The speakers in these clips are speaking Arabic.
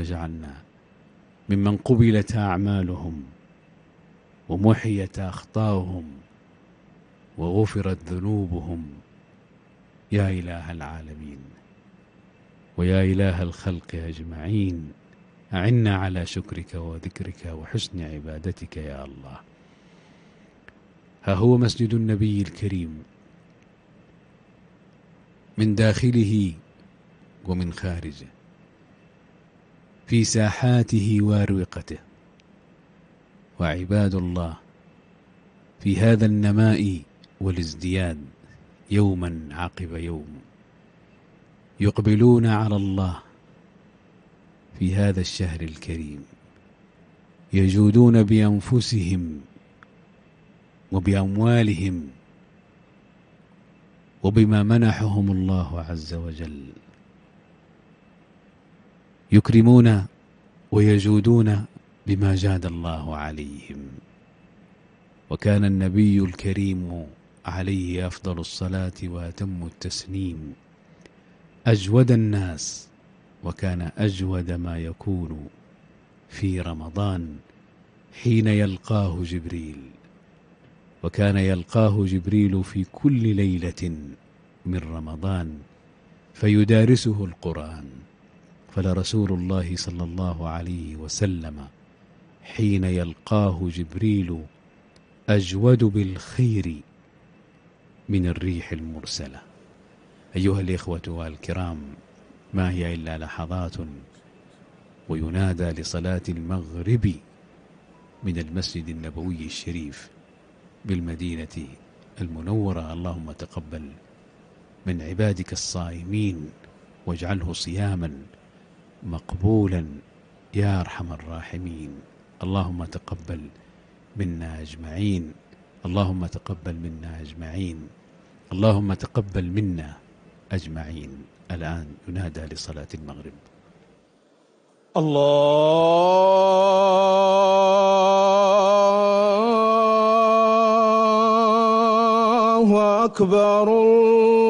اجعلنا ممن قبلت أعمالهم ومحيت أخطاؤهم وغفرت ذنوبهم. يا إله العالمين ويا إله الخلق أجمعين. أعنا على شكرك وذكرك وحسن عبادتك يا الله. ها هو مسجد النبي الكريم. من داخله ومن خارجه. في ساحاته واروقته. وعباد الله في هذا النماء والازدياد يوما عقب يوم يقبلون على الله في هذا الشهر الكريم. يجودون بأنفسهم وبأموالهم وبما منحهم الله عز وجل. يكرمون ويجودون بما جاد الله عليهم. وكان النبي الكريم عليه أفضل الصلاة وأتم التسليم. أجود الناس وكان أجود ما يكون في رمضان حين يلقاه جبريل. وكان يلقاه جبريل في كل ليلة من رمضان فيدارسه القرآن. فلرسول الله صلى الله عليه وسلم حين يلقاه جبريل أجود بالخير من الريح المرسلة. أيها الإخوة الكرام ما هي إلا لحظات وينادى لصلاة المغرب من المسجد النبوي الشريف بالمدينة المنورة. اللهم تقبل من عبادك الصائمين واجعله صياما مقبولا يا أرحم الراحمين. اللهم تقبل منا أجمعين. اللهم تقبل منا أجمعين. اللهم تقبل منا أجمعين. الآن ينادى لصلاة المغرب. الله أكبر الله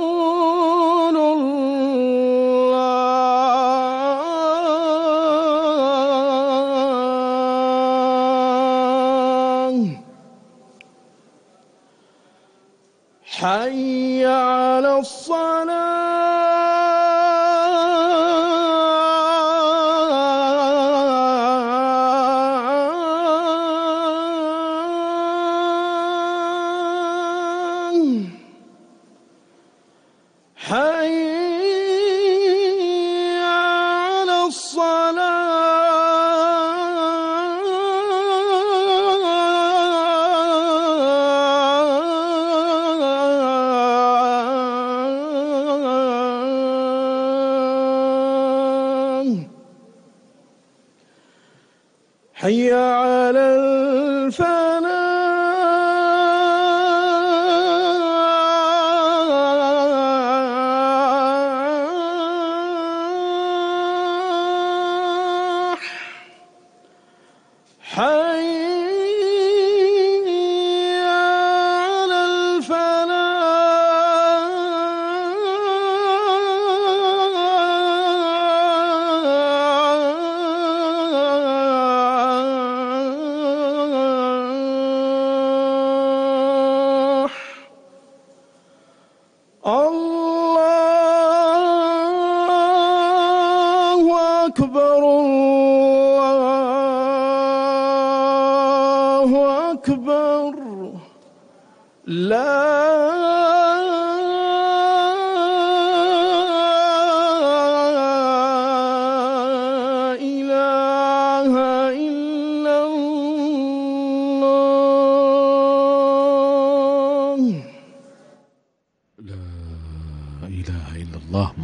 حي على الفلاح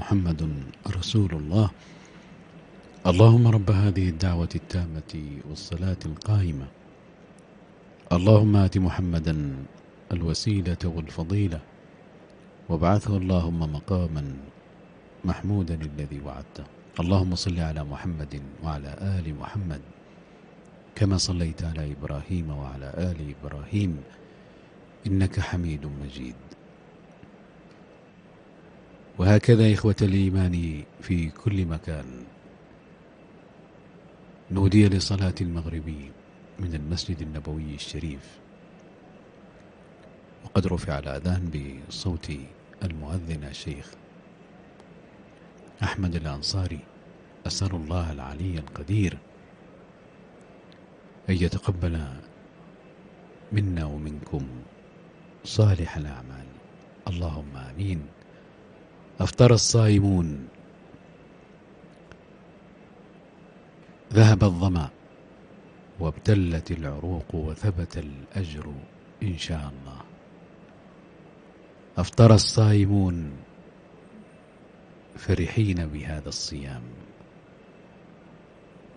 محمد رسول الله. اللهم رب هذه الدعوة التامة والصلاة القائمة. اللهم آت محمدا الوسيلة والفضيلة. وابعثه اللهم مقاما محمودا الذي وعدته. اللهم صل على محمد وعلى آل محمد. كما صليت على إبراهيم وعلى آل إبراهيم. إنك حميد مجيد. وهكذا إخوة الإيمان في كل مكان. نودي لصلاة المغرب من المسجد النبوي الشريف. وقد رفع الأذان بصوت المؤذن الشيخ أحمد الأنصاري. أسأل الله العلي القدير أن يتقبل منا ومنكم صالح الأعمال. اللهم آمين. أفطر الصائمون. ذهب الظمأ وابتلت العروق وثبت الأجر إن شاء الله. أفطر الصائمون فرحين بهذا الصيام.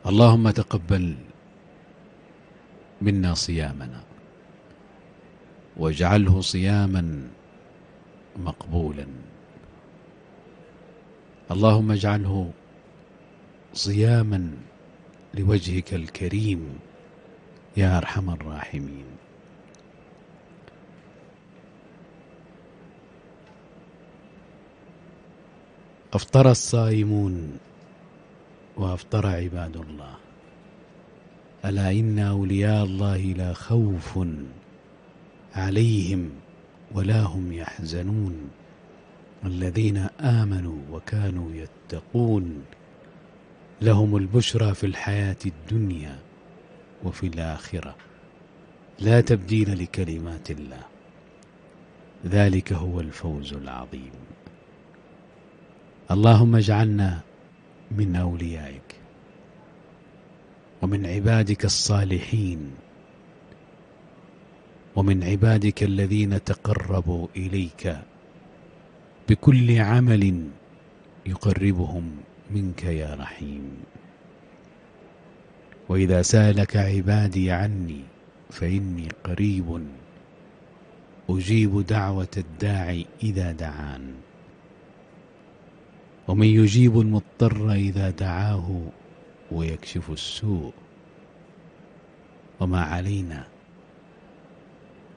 اللهم تقبل منا صيامنا واجعله صياما مقبولا. اللهم اجعله صياما لوجهك الكريم يا أرحم الراحمين. أفطر الصائمون وأفطر عباد الله. ألا إن أولياء الله لا خوف عليهم ولا هم يحزنون. الذين آمنوا وكانوا يتقون. لهم البشرى في الحياة الدنيا وفي الآخرة. لا تبديل لكلمات الله. ذلك هو الفوز العظيم. اللهم اجعلنا من أوليائك ومن عبادك الصالحين ومن عبادك الذين تقربوا إليك. بكل عمل يقربهم منك يا رحيم. وإذا سألك عبادي عني فإني قريب أجيب دعوة الداعي إذا دعان. ومن يجيب المضطر إذا دعاه ويكشف السوء. وما علينا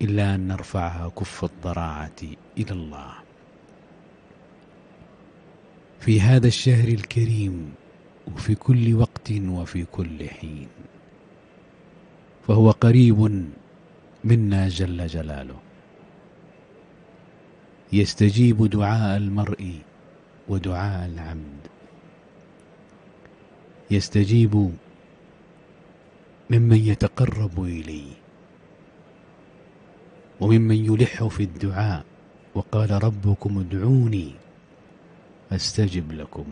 إلا أن نرفعها كف الضراعة إلى الله. في هذا الشهر الكريم وفي كل وقت وفي كل حين. فهو قريب منا جل جلاله. يستجيب دعاء المرء ودعاء العبد. يستجيب ممن يتقرب إليه. وممن يلح في الدعاء وقال ربكم ادعوني أستجب لكم.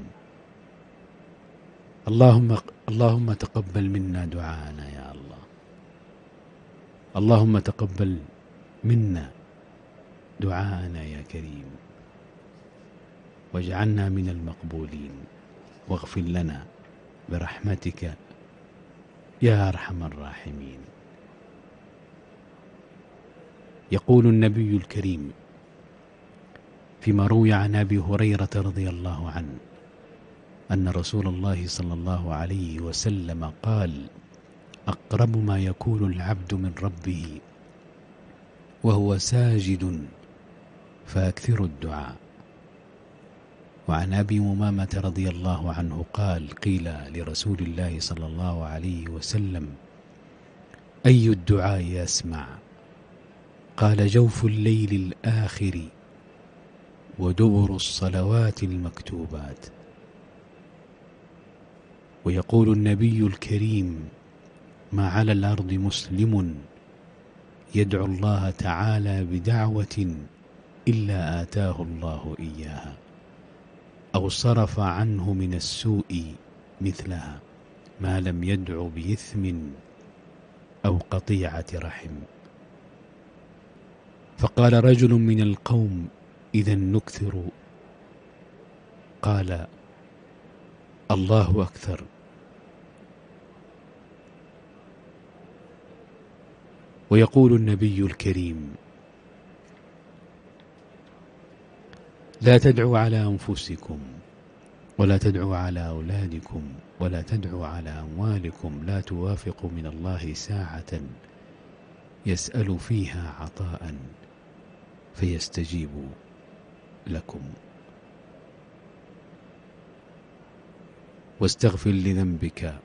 اللهم اللهم تقبل منا دعاءنا يا الله. اللهم تقبل منا دعاءنا يا كريم. واجعلنا من المقبولين. واغفر لنا برحمتك يا أرحم الراحمين. يقول النبي الكريم فيما روي عن أبي هريرة رضي الله عنه أن رسول الله صلى الله عليه وسلم قال أقرب ما يكون العبد من ربه وهو ساجد فأكثر الدعاء. وعن أبي أمامة رضي الله عنه قال قيل لرسول الله صلى الله عليه وسلم أي الدعاء اسمع قال جوف الليل الآخر. ودبر الصلوات المكتوبات. ويقول النبي الكريم ما على الأرض مسلم يدعو الله تعالى بدعوة إلا آتاه الله إياها أو صرف عنه من السوء مثلها ما لم يدع بإثم أو قطيعة رحم. فقال رجل من القوم إذا نكثر. قال الله أكثر. ويقول النبي الكريم لا تدعوا على أنفسكم ولا تدعوا على أولادكم ولا تدعوا على أموالكم لا توافق من الله ساعة يسأل فيها عطاء فيستجيب لكم. واستغفر لذنبك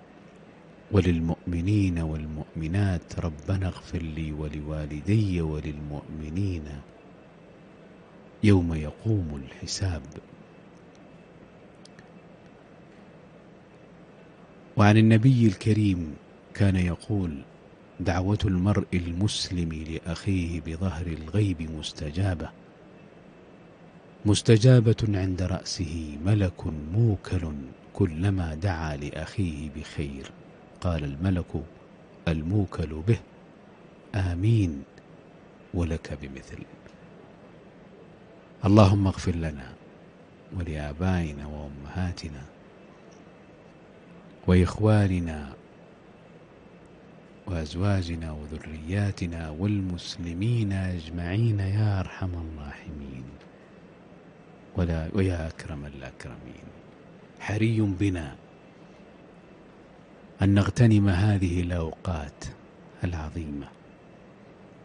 وللمؤمنين والمؤمنات. ربنا اغفر لي ولوالدي وللمؤمنين. يوم يقوم الحساب. وعن النبي الكريم كان يقول دعوة المرء المسلم لأخيه بظهر الغيب مستجابة. مستجابة عند رأسه ملك موكل كلما دعا لأخيه بخير. قال الملك الموكل به آمين ولك بمثل. اللهم اغفر لنا ولآبائنا وأمهاتنا وإخواننا وأزواجنا وذرياتنا والمسلمين أجمعين يا أرحم الراحمين. ولا ويا أكرم الأكرمين. حري بنا أن نغتنم هذه الأوقات العظيمة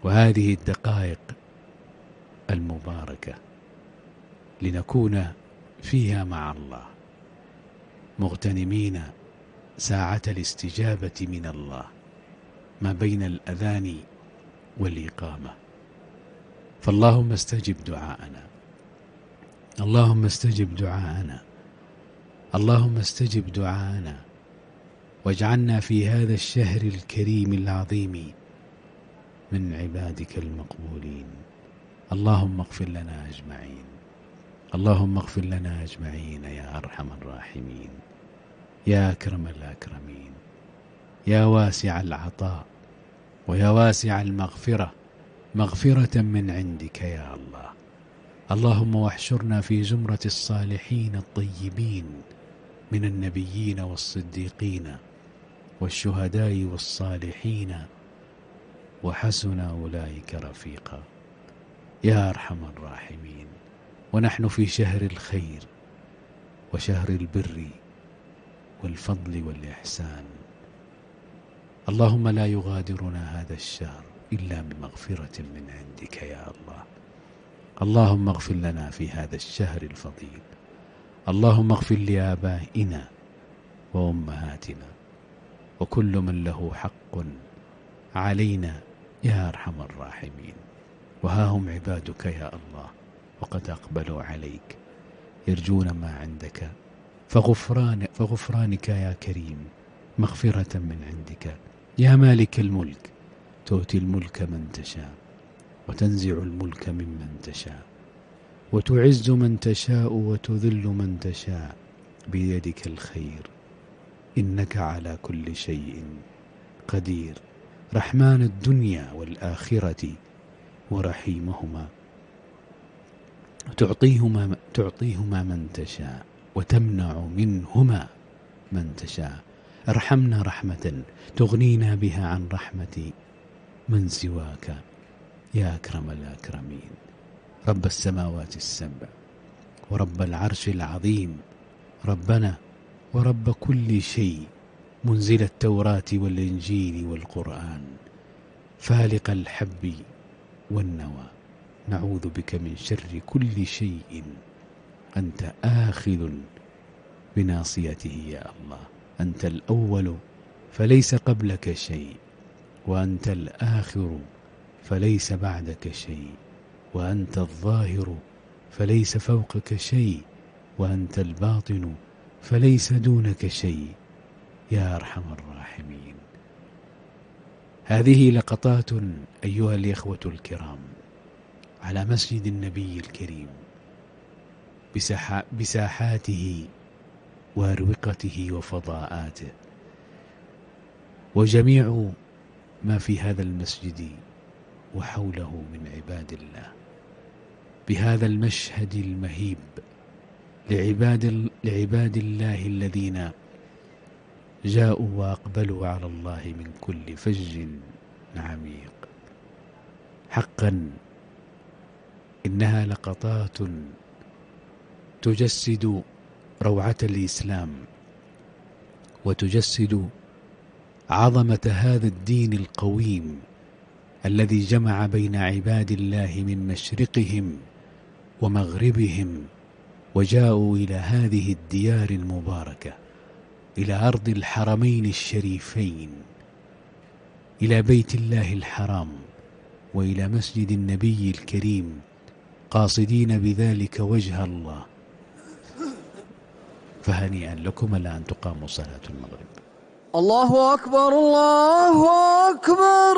وهذه الدقائق المباركة لنكون فيها مع الله. مغتنمين ساعة الاستجابة من الله ما بين الأذان والإقامة. فاللهم استجب دعاءنا. اللهم استجب دعاءنا. اللهم استجب دعاءنا. واجعلنا في هذا الشهر الكريم العظيم من عبادك المقبولين. اللهم اغفر لنا أجمعين. اللهم اغفر لنا أجمعين يا أرحم الراحمين. يا أكرم الأكرمين. يا واسع العطاء. ويا واسع المغفرة. مغفرة من عندك يا الله. اللهم واحشرنا في زمرة الصالحين الطيبين من النبيين والصديقين والشهداء والصالحين وحسن أولئك رفيقا. يا أرحم الراحمين. ونحن في شهر الخير وشهر البر والفضل والإحسان. اللهم لا يغادرنا هذا الشهر إلا بمغفرة من عندك يا الله. اللهم اغفر لنا في هذا الشهر الفضيل. اللهم اغفر لآبائنا وأمهاتنا. وكل من له حق علينا يا أرحم الراحمين. وها هم عبادك يا الله وقد أقبلوا عليك. يرجون ما عندك. فغفران فغفرانك يا كريم مغفرة من عندك. يا مالك الملك تؤتي الملك من تشاء. وتنزع الملك ممن تشاء. وتعز من تشاء وتذل من تشاء. بيدك الخير. إنك على كل شيء قدير. رحمن الدنيا والآخرة ورحيمهما. تعطيهما, تعطيهما من تشاء. وتمنع منهما من تشاء. ارحمنا رحمة تغنينا بها عن رحمة من سواك. يا أكرم الأكرمين رب السماوات السبع ورب العرش العظيم ربنا ورب كل شيء منزل التوراة والإنجيل والقرآن فالق الحب والنوى نعوذ بك من شر كل شيء أنت آخذ بناصيته يا الله أنت الأول فليس قبلك شيء وأنت الآخر فليس بعدك شيء وأنت الظاهر فليس فوقك شيء وأنت الباطن فليس دونك شيء. يا أرحم الراحمين. هذه لقطات أيها الإخوة الكرام على مسجد النبي الكريم بساحا بساحاته وأروقته وفضاءاته. وجميع ما في هذا المسجد وحوله من عباد الله. بهذا المشهد المهيب لعباد, لعباد الله الذين جاءوا وأقبلوا على الله من كل فج عميق. حقا إنها لقطات تجسد روعة الإسلام وتجسد عظمة هذا الدين القويم الذي جمع بين عباد الله من مشرقهم ومغربهم وجاءوا إلى هذه الديار المباركة إلى أرض الحرمين الشريفين إلى بيت الله الحرام وإلى مسجد النبي الكريم قاصدين بذلك وجه الله. فهنيئا لكم الآن تقام صلاة المغرب. الله أكبر الله أكبر.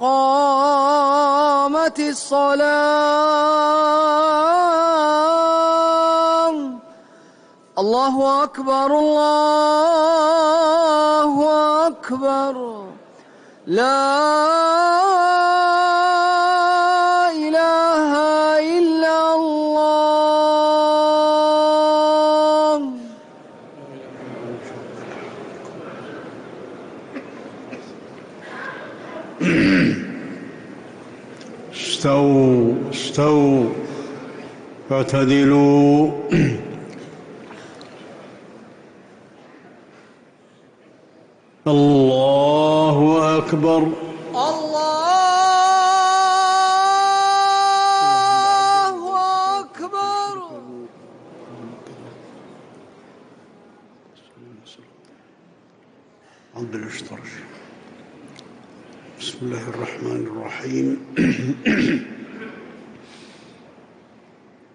قامت الصلاة. الله أكبر الله أكبر. لا استووا استووا اعتدلوا الله أكبر. الله أكبر. عبد الاشترش بسم الله الرحمن الرحيم.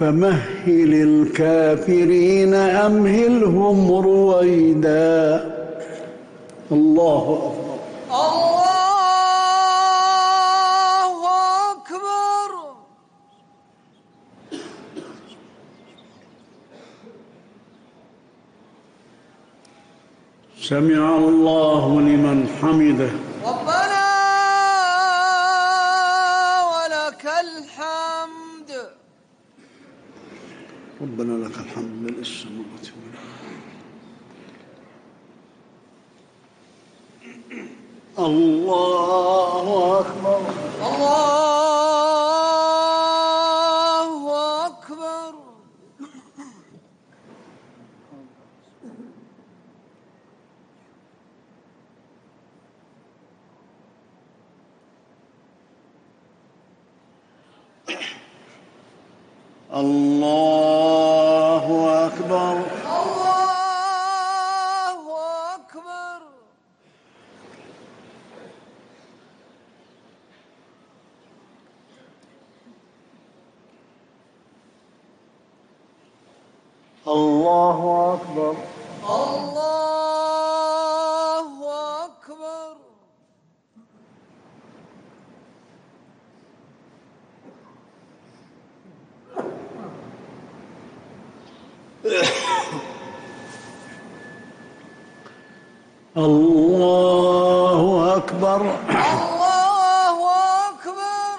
فمهل الكافرين أمهلهم رويدا. الله أكبر الله أكبر. سمع الله لمن حمده. ربنا لك الحمد ملء السماوات والأرض. الله أكبر. الله أكبر. الله أكبر الله أكبر الله أكبر الله أكبر الله أكبر الله أكبر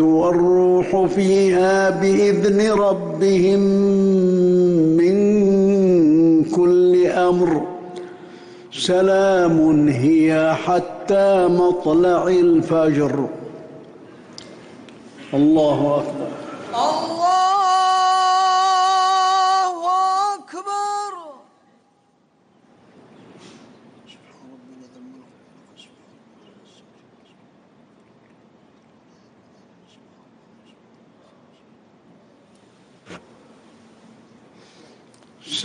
والروح فيها بإذن ربهم من كل أمر. سلام هي حتى مطلع الفجر. الله أكبر. الله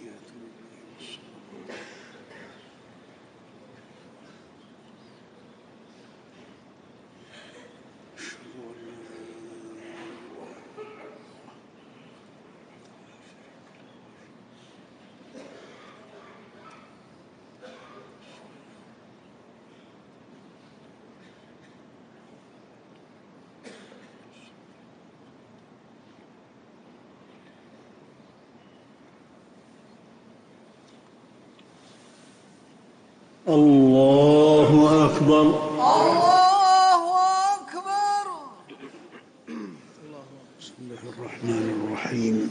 you. الله أكبر الله أكبر بسم الله الرحمن الرحيم